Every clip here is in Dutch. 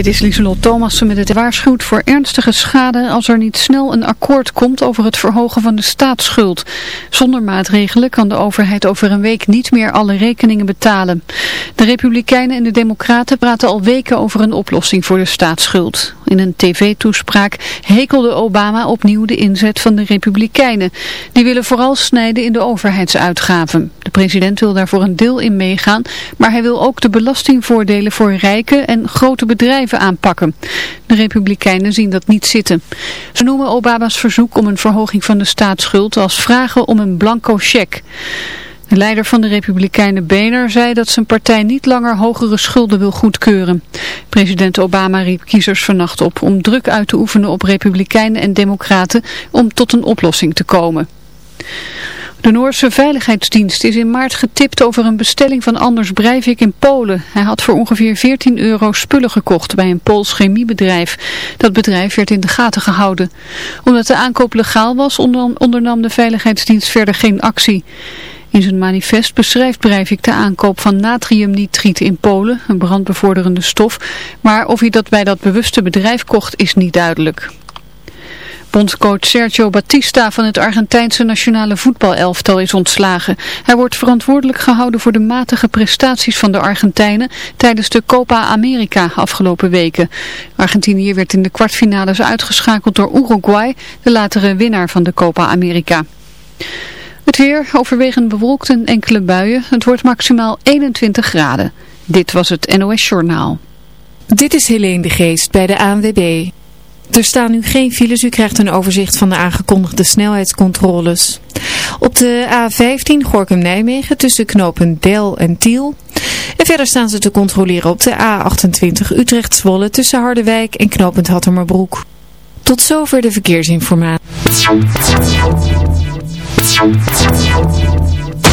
Dit is Lieselot Thomassen met het waarschuwt voor ernstige schade als er niet snel een akkoord komt over het verhogen van de staatsschuld. Zonder maatregelen kan de overheid over een week niet meer alle rekeningen betalen. De Republikeinen en de Democraten praten al weken over een oplossing voor de staatsschuld. In een tv-toespraak hekelde Obama opnieuw de inzet van de Republikeinen. Die willen vooral snijden in de overheidsuitgaven. De president wil daarvoor een deel in meegaan, maar hij wil ook de belastingvoordelen voor rijken en grote bedrijven aanpakken. De Republikeinen zien dat niet zitten. Ze noemen Obama's verzoek om een verhoging van de staatsschuld als vragen om een blanco cheque. De leider van de Republikeinen Boehner zei dat zijn partij niet langer hogere schulden wil goedkeuren. President Obama riep kiezers vannacht op om druk uit te oefenen op Republikeinen en Democraten om tot een oplossing te komen. De Noorse Veiligheidsdienst is in maart getipt over een bestelling van Anders Breivik in Polen. Hij had voor ongeveer 14 euro spullen gekocht bij een Pools chemiebedrijf. Dat bedrijf werd in de gaten gehouden. Omdat de aankoop legaal was, ondernam de Veiligheidsdienst verder geen actie. In zijn manifest beschrijft Breivik de aankoop van natriumnitriet in Polen, een brandbevorderende stof. Maar of hij dat bij dat bewuste bedrijf kocht is niet duidelijk. Bondscoach Sergio Batista van het Argentijnse nationale voetbalelftal is ontslagen. Hij wordt verantwoordelijk gehouden voor de matige prestaties van de Argentijnen tijdens de Copa America afgelopen weken. Argentinië werd in de kwartfinales uitgeschakeld door Uruguay, de latere winnaar van de Copa America. Het weer overwegend bewolkt en enkele buien. Het wordt maximaal 21 graden. Dit was het NOS Journaal. Dit is Helene de Geest bij de ANWB. Er staan nu geen files. U krijgt een overzicht van de aangekondigde snelheidscontroles. Op de A15 Gorkum-Nijmegen tussen knopen Del en Tiel. En verder staan ze te controleren op de A28 Utrecht-Zwolle tussen Harderwijk en knooppunt Hattermerbroek. Tot zover de verkeersinformatie.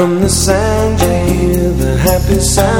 from the sand you hear the happy sounds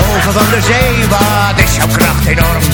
Over van de zee, wat is jouw kracht enorm?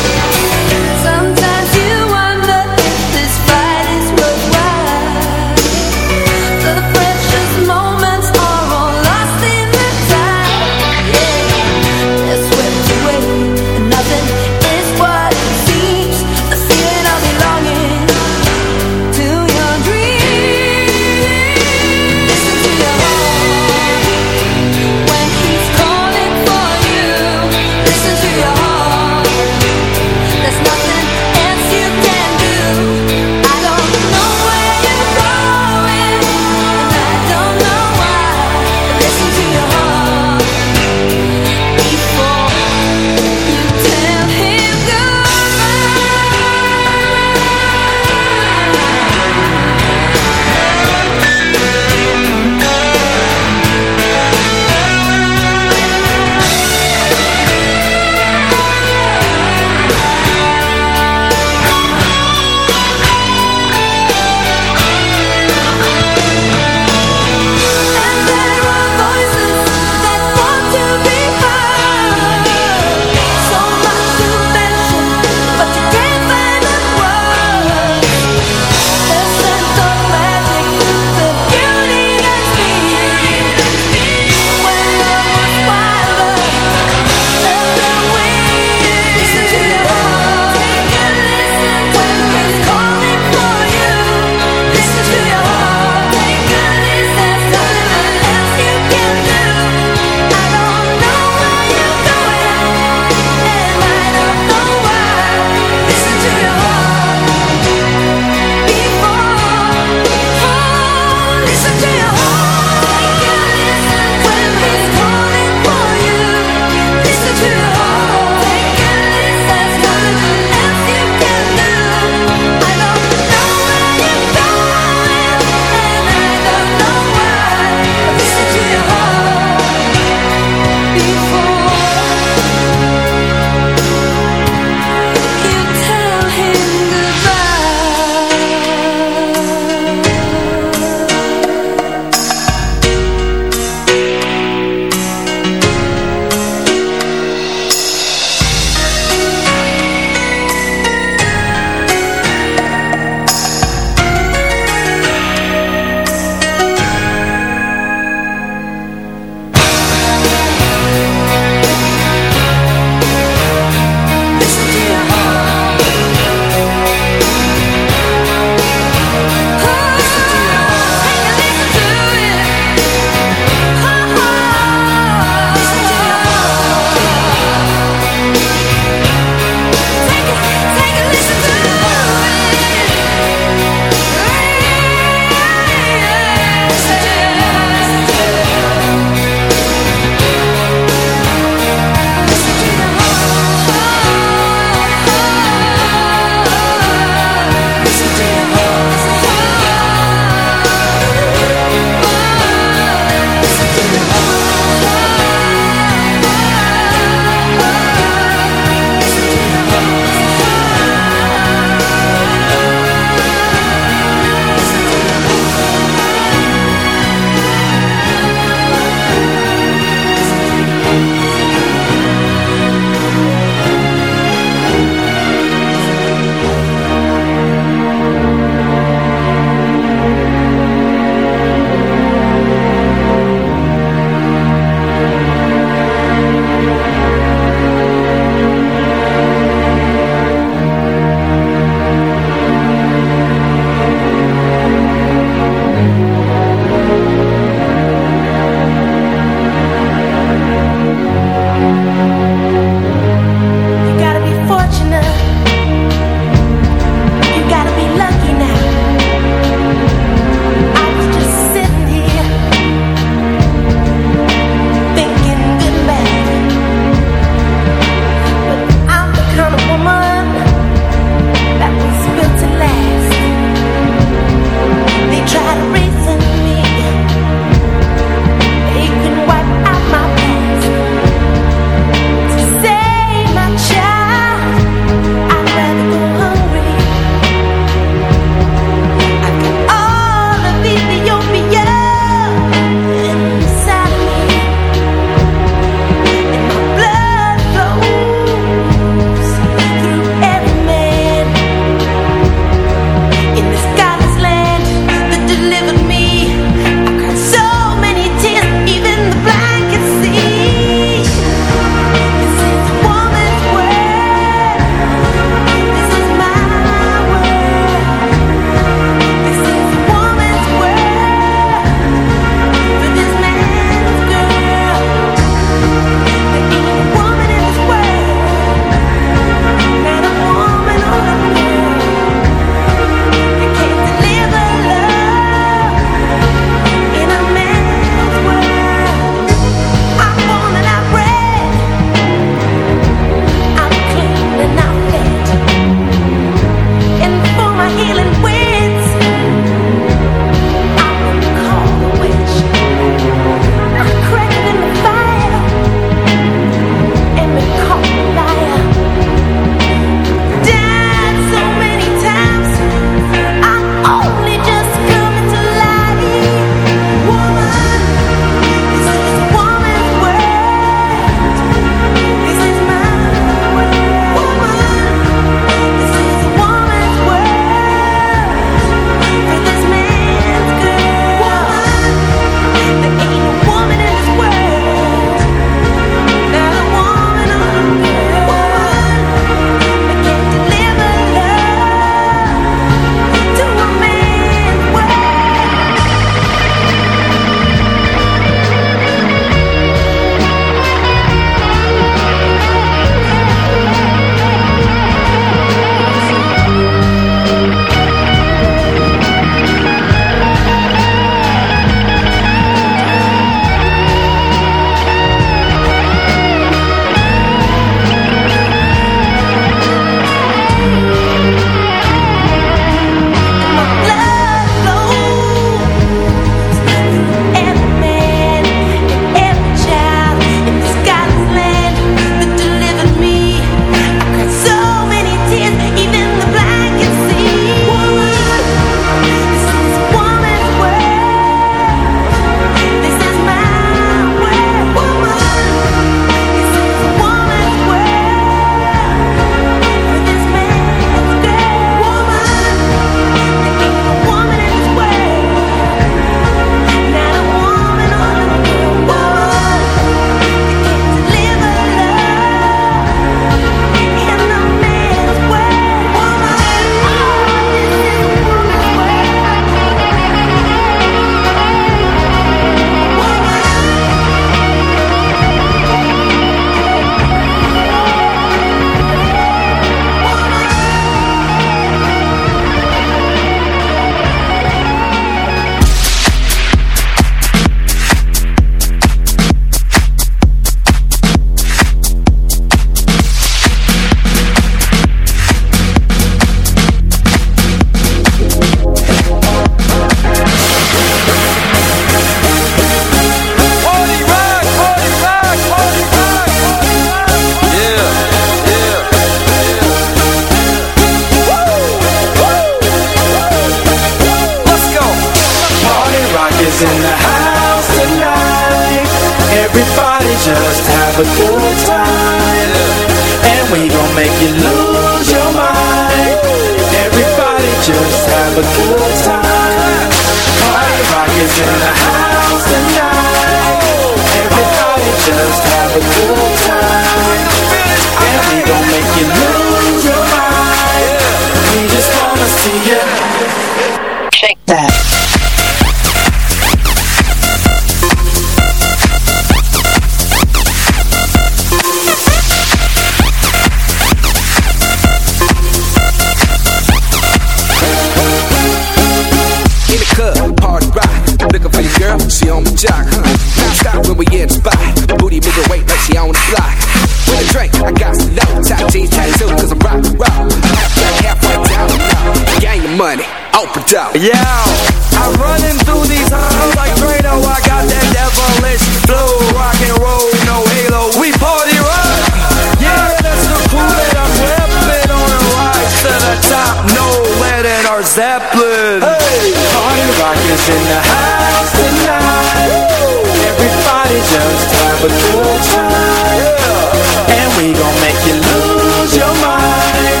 Zeppelin. Hey! Party rock is in the house tonight. Woo! Everybody just have a good time. Yeah. And we gon' make you lose your mind.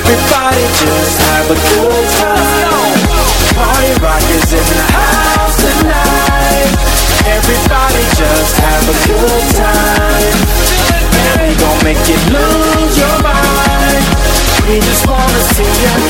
Everybody just have a good time. Party rock is in the house tonight. Everybody just have a good time. And we gon' make you lose your mind. We just wanna see you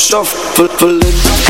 stof in.